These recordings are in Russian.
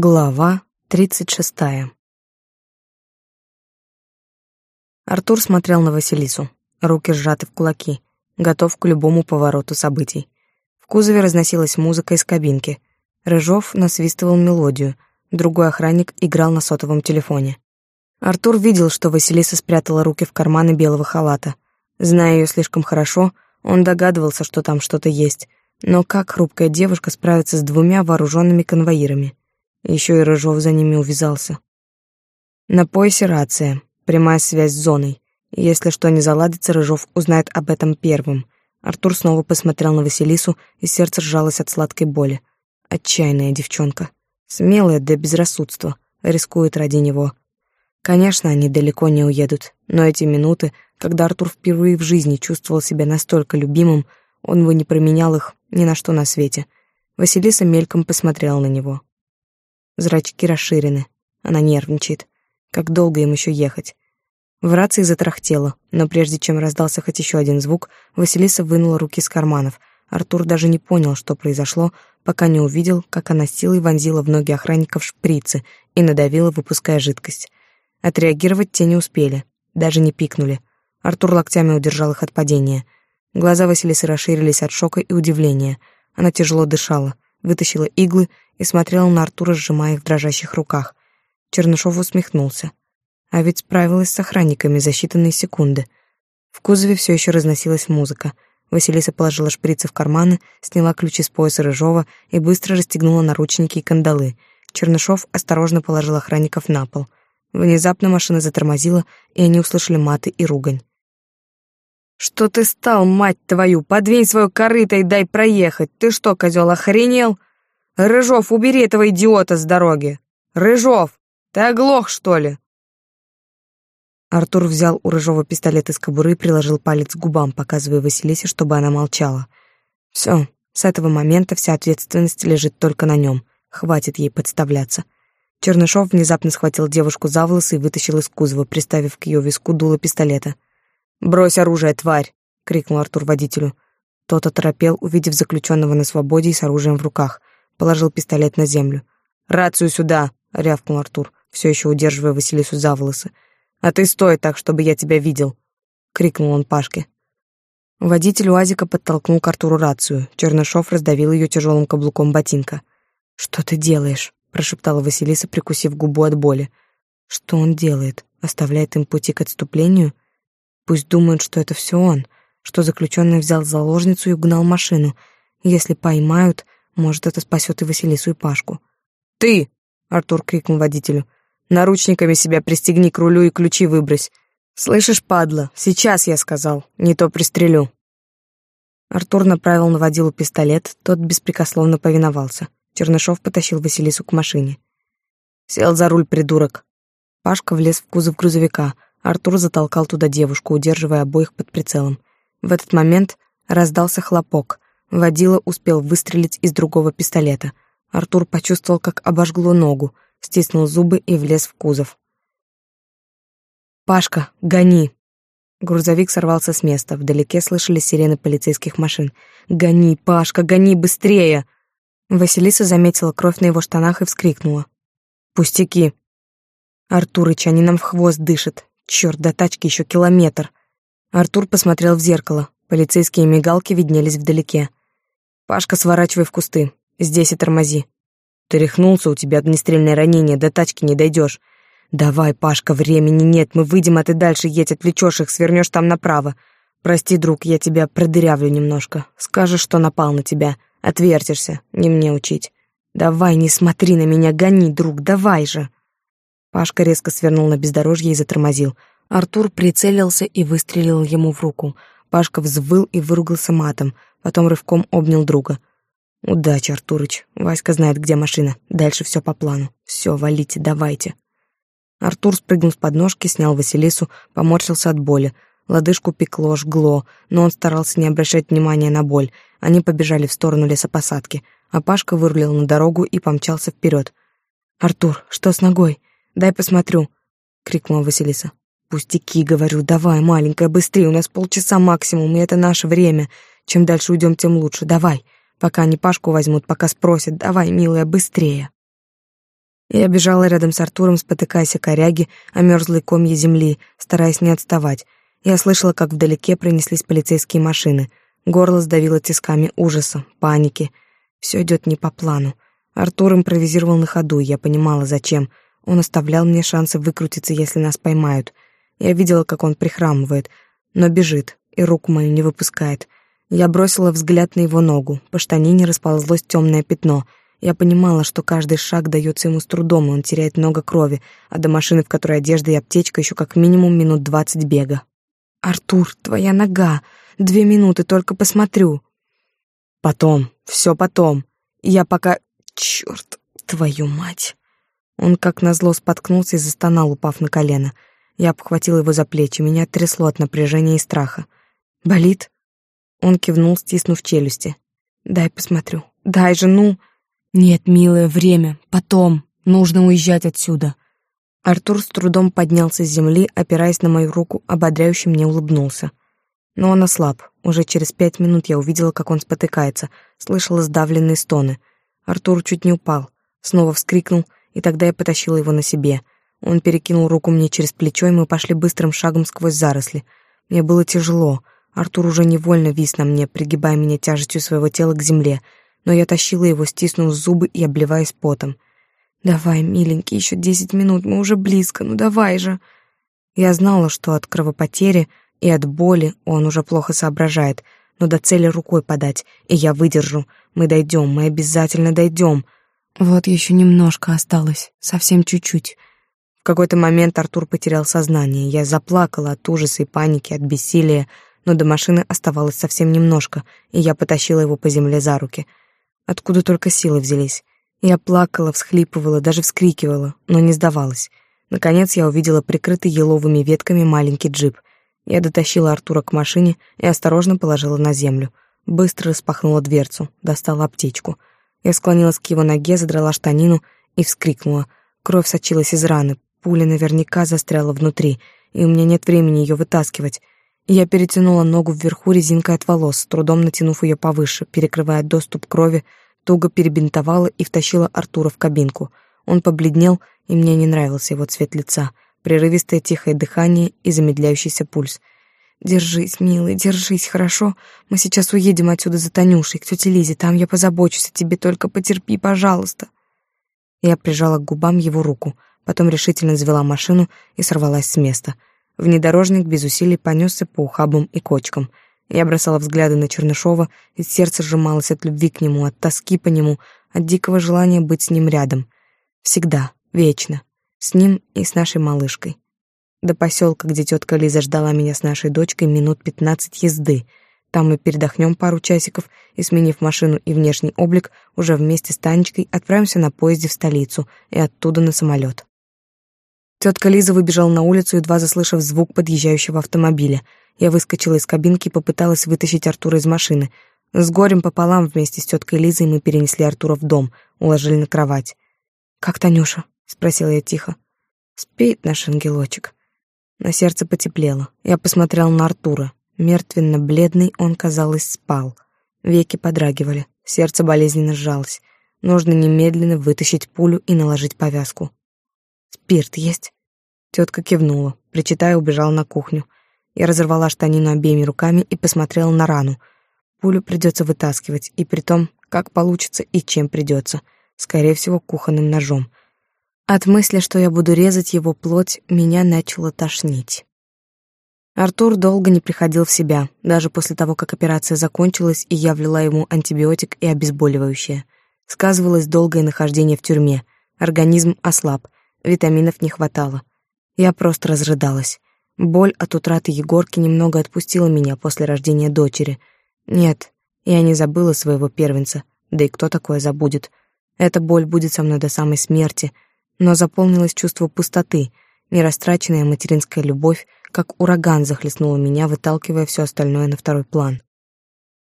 Глава тридцать шестая Артур смотрел на Василису, руки сжаты в кулаки, готов к любому повороту событий. В кузове разносилась музыка из кабинки. Рыжов насвистывал мелодию, другой охранник играл на сотовом телефоне. Артур видел, что Василиса спрятала руки в карманы белого халата. Зная ее слишком хорошо, он догадывался, что там что-то есть, но как хрупкая девушка справится с двумя вооруженными конвоирами? Еще и Рыжов за ними увязался. На поясе рация, прямая связь с зоной. Если что не заладится, Рыжов узнает об этом первым. Артур снова посмотрел на Василису, и сердце сжалось от сладкой боли. Отчаянная девчонка. Смелая до безрассудства. Рискует ради него. Конечно, они далеко не уедут, но эти минуты, когда Артур впервые в жизни чувствовал себя настолько любимым, он бы не променял их ни на что на свете. Василиса мельком посмотрела на него. Зрачки расширены. Она нервничает. Как долго им еще ехать? В рации затрахтело, но прежде чем раздался хоть еще один звук, Василиса вынула руки из карманов. Артур даже не понял, что произошло, пока не увидел, как она силой вонзила в ноги охранников шприцы и надавила, выпуская жидкость. Отреагировать те не успели, даже не пикнули. Артур локтями удержал их от падения. Глаза Василисы расширились от шока и удивления. Она тяжело дышала, вытащила иглы и смотрела на Артура, сжимая их в дрожащих руках. Чернышов усмехнулся. А ведь справилась с охранниками за считанные секунды. В кузове все еще разносилась музыка. Василиса положила шприцы в карманы, сняла ключи с пояса Рыжова и быстро расстегнула наручники и кандалы. Чернышов осторожно положил охранников на пол. Внезапно машина затормозила, и они услышали маты и ругань. «Что ты стал, мать твою? Подвинь свою корыто и дай проехать. Ты что, козел, охренел? Рыжов, убери этого идиота с дороги! Рыжов, ты оглох, что ли?» Артур взял у Рыжова пистолет из кобуры и приложил палец к губам, показывая Василисе, чтобы она молчала. Все, с этого момента вся ответственность лежит только на нем. Хватит ей подставляться. Чернышов внезапно схватил девушку за волосы и вытащил из кузова, приставив к ее виску дуло пистолета. «Брось оружие, тварь!» — крикнул Артур водителю. Тот оторопел, увидев заключенного на свободе и с оружием в руках положил пистолет на землю. «Рацию сюда!» — рявкнул Артур, все еще удерживая Василису за волосы. «А ты стой так, чтобы я тебя видел!» — крикнул он Пашке. Водитель УАЗика подтолкнул к Артуру рацию. Чернышов раздавил ее тяжелым каблуком ботинка. «Что ты делаешь?» — прошептала Василиса, прикусив губу от боли. «Что он делает? Оставляет им пути к отступлению? Пусть думают, что это все он, что заключенный взял заложницу и угнал машину. Если поймают, может, это спасет и Василису, и Пашку. «Ты!» — Артур крикнул водителю. «Наручниками себя пристегни к рулю и ключи выбрось. Слышишь, падла, сейчас я сказал, не то пристрелю». Артур направил на водилу пистолет, тот беспрекословно повиновался. Чернышов потащил Василису к машине. «Сел за руль, придурок!» Пашка влез в кузов грузовика. Артур затолкал туда девушку, удерживая обоих под прицелом. В этот момент раздался хлопок. Водила успел выстрелить из другого пистолета. Артур почувствовал, как обожгло ногу, стиснул зубы и влез в кузов. «Пашка, гони!» Грузовик сорвался с места. Вдалеке слышали сирены полицейских машин. «Гони, Пашка, гони быстрее!» Василиса заметила кровь на его штанах и вскрикнула. «Пустяки!» «Артурыч, они нам в хвост дышат. Черт, до тачки еще километр!» Артур посмотрел в зеркало. Полицейские мигалки виднелись вдалеке. Пашка, сворачивай в кусты. Здесь и тормози. Ты рехнулся, у тебя огнестрельное ранение, до тачки не дойдешь. Давай, Пашка, времени нет, мы выйдем, а ты дальше едь, отвлечешь их, свернешь там направо. Прости, друг, я тебя продырявлю немножко. Скажешь, что напал на тебя. Отвертишься, не мне учить. Давай, не смотри на меня, гони, друг, давай же. Пашка резко свернул на бездорожье и затормозил. Артур прицелился и выстрелил ему в руку. Пашка взвыл и выругался матом — потом рывком обнял друга. «Удачи, Артурыч. Васька знает, где машина. Дальше все по плану. Все, валите, давайте». Артур спрыгнул с подножки, снял Василису, поморщился от боли. Лодыжку пекло, жгло, но он старался не обращать внимания на боль. Они побежали в сторону лесопосадки, а Пашка вырулил на дорогу и помчался вперед. «Артур, что с ногой? Дай посмотрю!» — крикнула Василиса. «Пустяки, говорю, давай, маленькая, быстрее, у нас полчаса максимум, и это наше время. Чем дальше уйдем, тем лучше. Давай. Пока они Пашку возьмут, пока спросят. Давай, милая, быстрее. Я бежала рядом с Артуром, спотыкаясь о коряги, о мёрзлой комье земли, стараясь не отставать. Я слышала, как вдалеке пронеслись полицейские машины. Горло сдавило тисками ужаса, паники. Все идет не по плану. Артур импровизировал на ходу, я понимала, зачем. Он оставлял мне шансы выкрутиться, если нас поймают. Я видела, как он прихрамывает, но бежит и руку мою не выпускает. Я бросила взгляд на его ногу. По штанине расползлось темное пятно — я понимала, что каждый шаг дается ему с трудом, и он теряет много крови, а до машины, в которой одежда и аптечка, еще как минимум минут двадцать бега. «Артур, твоя нога! Две минуты, только посмотрю!» «Потом, все потом. Я пока... Черт, твою мать!» Он как назло споткнулся и застонал, упав на колено. Я обхватила его за плечи, меня трясло от напряжения и страха. «Болит?» Он кивнул, стиснув челюсти. «Дай посмотрю. Дай же, ну!» «Нет, милое, время. Потом. Нужно уезжать отсюда». Артур с трудом поднялся с земли, опираясь на мою руку, ободряюще мне улыбнулся. Но он ослаб. Уже через пять минут я увидела, как он спотыкается, слышала сдавленные стоны. Артур чуть не упал, снова вскрикнул, и тогда я потащила его на себе. Он перекинул руку мне через плечо, и мы пошли быстрым шагом сквозь заросли. Мне было тяжело. Артур уже невольно вис на мне, пригибая меня тяжестью своего тела к земле — но я тащила его, стиснув зубы и обливаясь потом. «Давай, миленький, еще десять минут, мы уже близко, ну давай же!» Я знала, что от кровопотери и от боли он уже плохо соображает, но до цели рукой подать, и я выдержу. Мы дойдем, мы обязательно дойдем. Вот еще немножко осталось, совсем чуть-чуть. В какой-то момент Артур потерял сознание. Я заплакала от ужаса и паники, от бессилия, но до машины оставалось совсем немножко, и я потащила его по земле за руки — Откуда только силы взялись. Я плакала, всхлипывала, даже вскрикивала, но не сдавалась. Наконец я увидела прикрытый еловыми ветками маленький джип. Я дотащила Артура к машине и осторожно положила на землю. Быстро распахнула дверцу, достала аптечку. Я склонилась к его ноге, задрала штанину и вскрикнула. Кровь сочилась из раны, пуля наверняка застряла внутри, и у меня нет времени ее вытаскивать. Я перетянула ногу вверху резинкой от волос, с трудом натянув ее повыше, перекрывая доступ крови, туго перебинтовала и втащила Артура в кабинку. Он побледнел, и мне не нравился его цвет лица, прерывистое тихое дыхание и замедляющийся пульс. «Держись, милый, держись, хорошо? Мы сейчас уедем отсюда за Танюшей, к тете Лизе, там я позабочусь о тебе, только потерпи, пожалуйста». Я прижала к губам его руку, потом решительно завела машину и сорвалась с места — Внедорожник без усилий понесся по ухабам и кочкам. Я бросала взгляды на Чернышова, и сердце сжималось от любви к нему, от тоски по нему, от дикого желания быть с ним рядом. Всегда, вечно. С ним и с нашей малышкой. До поселка, где тетка Лиза ждала меня с нашей дочкой, минут пятнадцать езды. Там мы передохнем пару часиков и, сменив машину и внешний облик, уже вместе с Танечкой отправимся на поезде в столицу и оттуда на самолет. Тетка Лиза выбежала на улицу, едва заслышав звук подъезжающего автомобиля. Я выскочила из кабинки и попыталась вытащить Артура из машины. С горем пополам вместе с теткой Лизой мы перенесли Артура в дом, уложили на кровать. «Как Танюша?» — спросила я тихо. «Спит наш ангелочек». На сердце потеплело. Я посмотрела на Артура. Мертвенно-бледный он, казалось, спал. Веки подрагивали, сердце болезненно сжалось. Нужно немедленно вытащить пулю и наложить повязку. «Спирт есть?» Тетка кивнула, причитая, убежала на кухню. Я разорвала штанину обеими руками и посмотрела на рану. Пулю придется вытаскивать, и при том, как получится и чем придется. Скорее всего, кухонным ножом. От мысли, что я буду резать его плоть, меня начало тошнить. Артур долго не приходил в себя, даже после того, как операция закончилась, и я влила ему антибиотик и обезболивающее. Сказывалось долгое нахождение в тюрьме. Организм ослаб — Витаминов не хватало. Я просто разрыдалась. Боль от утраты Егорки немного отпустила меня после рождения дочери. Нет, я не забыла своего первенца, да и кто такое забудет. Эта боль будет со мной до самой смерти, но заполнилось чувство пустоты, нерастраченная материнская любовь, как ураган захлестнула меня, выталкивая все остальное на второй план.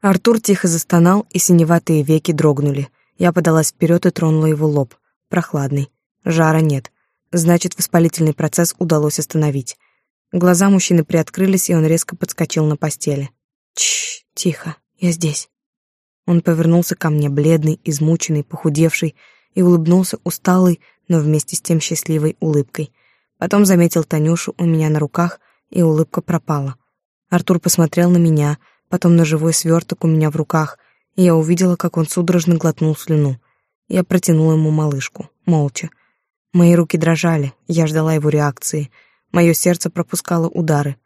Артур тихо застонал, и синеватые веки дрогнули. Я подалась вперед и тронула его лоб, прохладный. Жара нет. Значит, воспалительный процесс удалось остановить. Глаза мужчины приоткрылись, и он резко подскочил на постели. Чш, тихо, я здесь. Он повернулся ко мне, бледный, измученный, похудевший, и улыбнулся усталой, но вместе с тем счастливой улыбкой. Потом заметил Танюшу у меня на руках, и улыбка пропала. Артур посмотрел на меня, потом на живой сверток у меня в руках, и я увидела, как он судорожно глотнул слюну. Я протянула ему малышку, молча. Мои руки дрожали, я ждала его реакции. Мое сердце пропускало удары.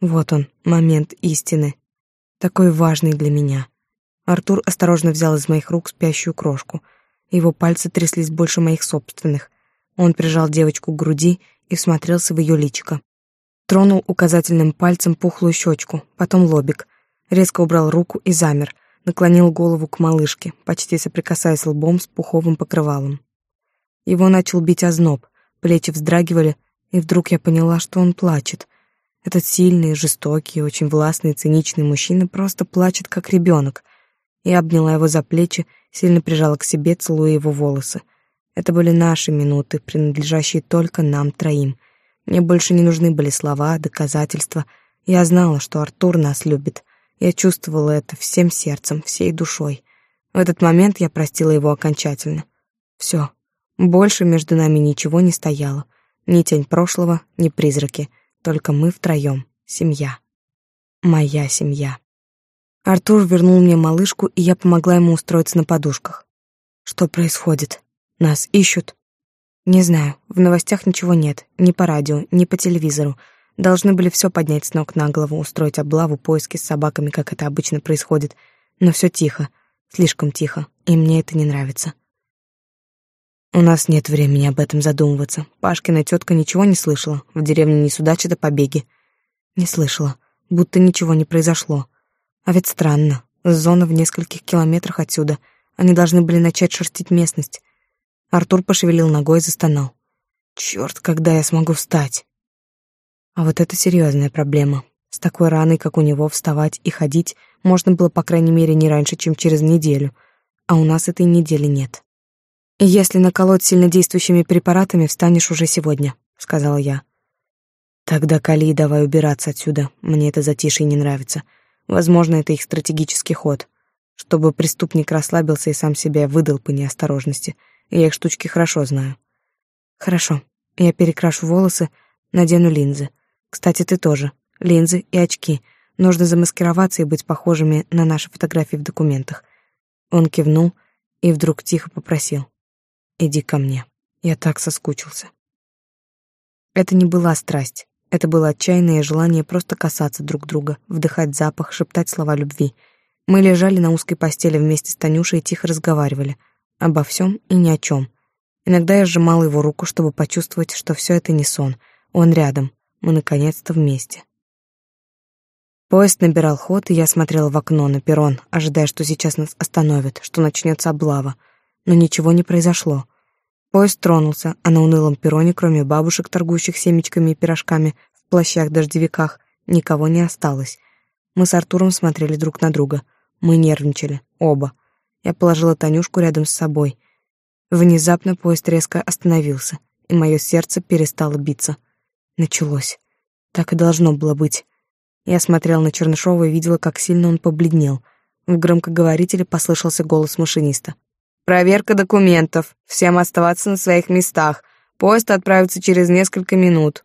Вот он, момент истины. Такой важный для меня. Артур осторожно взял из моих рук спящую крошку. Его пальцы тряслись больше моих собственных. Он прижал девочку к груди и всмотрелся в ее личико. Тронул указательным пальцем пухлую щечку, потом лобик. Резко убрал руку и замер, наклонил голову к малышке, почти соприкасаясь лбом с пуховым покрывалом. Его начал бить озноб, плечи вздрагивали, и вдруг я поняла, что он плачет. Этот сильный, жестокий, очень властный, циничный мужчина просто плачет, как ребенок. Я обняла его за плечи, сильно прижала к себе, целуя его волосы. Это были наши минуты, принадлежащие только нам троим. Мне больше не нужны были слова, доказательства. Я знала, что Артур нас любит. Я чувствовала это всем сердцем, всей душой. В этот момент я простила его окончательно. Все, больше между нами ничего не стояло. Ни тень прошлого, ни призраки. Только мы втроем. Семья. Моя семья. Артур вернул мне малышку, и я помогла ему устроиться на подушках. Что происходит? Нас ищут? Не знаю. В новостях ничего нет. Ни по радио, ни по телевизору. Должны были все поднять с ног на голову, устроить облаву, поиски с собаками, как это обычно происходит. Но все тихо. Слишком тихо. И мне это не нравится. У нас нет времени об этом задумываться. Пашкина тетка ничего не слышала. В деревне не судачат побеги. Не слышала. Будто ничего не произошло. А ведь странно. Зона в нескольких километрах отсюда. Они должны были начать шерстить местность. Артур пошевелил ногой и застонал. Черт, когда я смогу встать? А вот это серьезная проблема. С такой раной, как у него, вставать и ходить можно было, по крайней мере, не раньше, чем через неделю. А у нас этой недели нет. «Если наколоть сильнодействующими препаратами, встанешь уже сегодня», — сказала я. «Тогда, Кали, давай убираться отсюда. Мне это затишье не нравится. Возможно, это их стратегический ход, чтобы преступник расслабился и сам себя выдал по неосторожности. Я их штучки хорошо знаю». «Хорошо. Я перекрашу волосы, надену линзы. Кстати, ты тоже. Линзы и очки. Нужно замаскироваться и быть похожими на наши фотографии в документах». Он кивнул и вдруг тихо попросил. Иди ко мне. Я так соскучился. Это не была страсть. Это было отчаянное желание просто касаться друг друга, вдыхать запах, шептать слова любви. Мы лежали на узкой постели вместе с Танюшей и тихо разговаривали. Обо всем и ни о чем. Иногда я сжимала его руку, чтобы почувствовать, что все это не сон. Он рядом. Мы наконец-то вместе. Поезд набирал ход, и я смотрела в окно на перрон, ожидая, что сейчас нас остановят, что начнется облава но ничего не произошло. Поезд тронулся, а на унылом перроне, кроме бабушек, торгующих семечками и пирожками, в плащах-дождевиках, никого не осталось. Мы с Артуром смотрели друг на друга. Мы нервничали, оба. Я положила Танюшку рядом с собой. Внезапно поезд резко остановился, и мое сердце перестало биться. Началось. Так и должно было быть. Я смотрела на Чернышова и видела, как сильно он побледнел. В громкоговорителе послышался голос машиниста. Проверка документов. Всем оставаться на своих местах. Поезд отправится через несколько минут.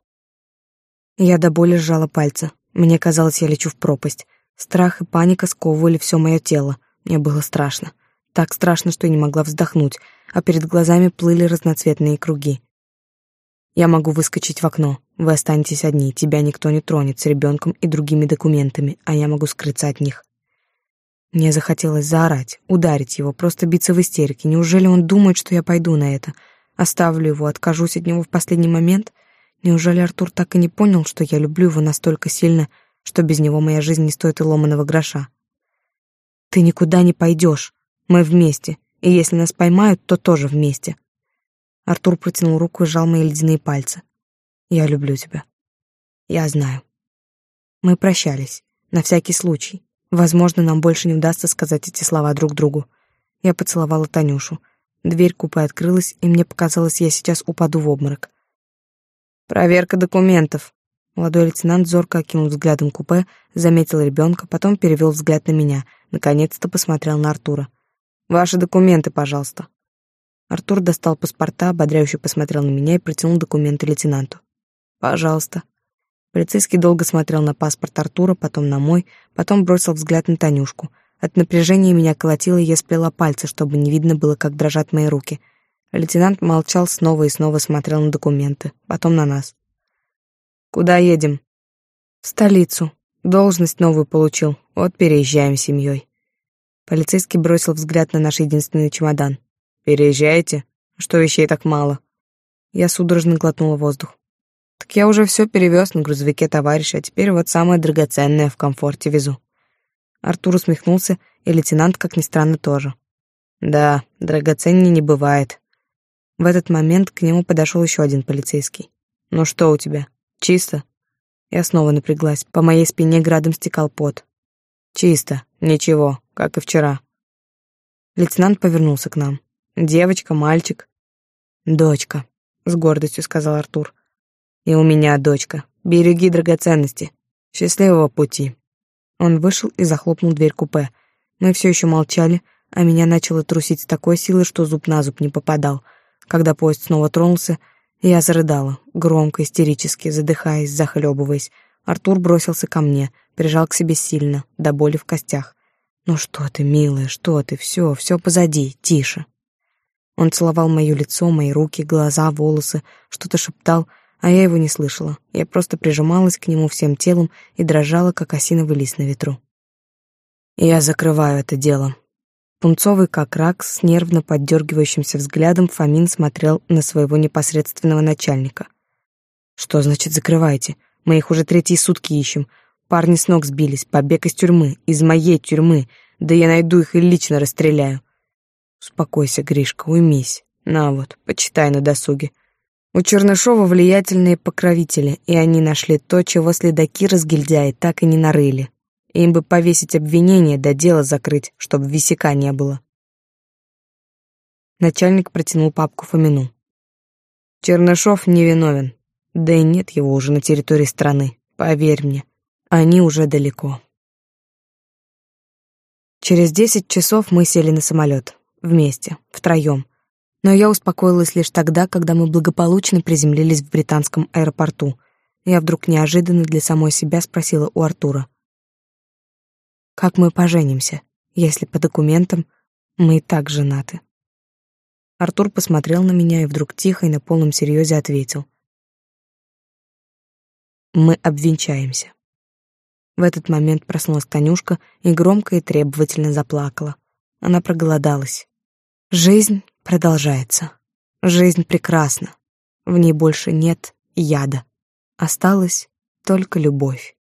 Я до боли сжала пальцы. Мне казалось, я лечу в пропасть. Страх и паника сковывали все мое тело. Мне было страшно. Так страшно, что я не могла вздохнуть, а перед глазами плыли разноцветные круги. Я могу выскочить в окно. Вы останетесь одни, тебя никто не тронет с ребенком и другими документами, а я могу скрыться от них. Мне захотелось заорать, ударить его, просто биться в истерике. Неужели он думает, что я пойду на это? Оставлю его, откажусь от него в последний момент? Неужели Артур так и не понял, что я люблю его настолько сильно, что без него моя жизнь не стоит и ломаного гроша? Ты никуда не пойдешь. Мы вместе, и если нас поймают, то тоже вместе. Артур протянул руку и сжал мои ледяные пальцы. Я люблю тебя. Я знаю. Мы прощались, на всякий случай. Возможно, нам больше не удастся сказать эти слова друг другу. Я поцеловала Танюшу. Дверь купе открылась, и мне показалось, я сейчас упаду в обморок. «Проверка документов». Молодой лейтенант зорко окинул взглядом купе, заметил ребенка, потом перевел взгляд на меня, наконец-то посмотрел на Артура. «Ваши документы, пожалуйста». Артур достал паспорта, ободряюще посмотрел на меня и протянул документы лейтенанту. «Пожалуйста». Полицейский долго смотрел на паспорт Артура, потом на мой, потом бросил взгляд на Танюшку. От напряжения меня колотило, и я сплела пальцы, чтобы не видно было, как дрожат мои руки. Лейтенант молчал снова и снова смотрел на документы, потом на нас. «Куда едем?» «В столицу. Должность новую получил. Вот переезжаем с семьей». Полицейский бросил взгляд на наш единственный чемодан. «Переезжаете? Что вещей так мало?» Я судорожно глотнула воздух. «Так я уже все перевез на грузовике товарища, а теперь вот самое драгоценное в комфорте везу». Артур усмехнулся, и лейтенант, как ни странно, тоже. «Да, драгоценнее не бывает». В этот момент к нему подошел еще один полицейский. «Ну что у тебя? Чисто?» Я снова напряглась, по моей спине градом стекал пот. «Чисто, ничего, как и вчера». Лейтенант повернулся к нам. Девочка, мальчик. Дочка, с гордостью сказал Артур. И у меня дочка. Береги драгоценности. Счастливого пути. Он вышел и захлопнул дверь купе. Мы все еще молчали, а меня начало трусить с такой силой, что зуб на зуб не попадал. Когда поезд снова тронулся, я зарыдала, громко, истерически, задыхаясь, захлебываясь. Артур бросился ко мне, прижал к себе сильно, до боли в костях. «Ну что ты, милая, что ты, все, все позади, тише». Он целовал моё лицо, мои руки, глаза, волосы, что-то шептал, а я его не слышала. Я просто прижималась к нему всем телом и дрожала, как осиновый лист на ветру. Я закрываю это дело. Пунцовый, как рак, с нервно поддергивающимся взглядом Фомин смотрел на своего непосредственного начальника. «Что значит закрываете? Мы их уже третьи сутки ищем. Парни с ног сбились, побег из тюрьмы, из моей тюрьмы. Да я найду их и лично расстреляю. Успокойся, Гришка, уймись. На вот, почитай на досуге. У Чернышова влиятельные покровители, и они нашли то, чего следаки разгильдяи так и не нарыли. Им бы повесить обвинение да дело закрыть, чтобы висяка не было. Начальник протянул папку Фомину. Чернышов невиновен. Да и нет его уже на территории страны, поверь мне. Они уже далеко. Через десять часов мы сели на самолет. Вместе, втроем. Но я успокоилась лишь тогда, когда мы благополучно приземлились в британском аэропорту. Я вдруг неожиданно для самой себя спросила у Артура. «Как мы поженимся, если по документам мы и так женаты?» Артур посмотрел на меня и вдруг тихо и на полном серьезе ответил. «Мы обвенчаемся». В этот момент проснулась Танюшка и громко и требовательно заплакала. Она проголодалась. Жизнь продолжается. Жизнь прекрасна. В ней больше нет яда. Осталась только любовь.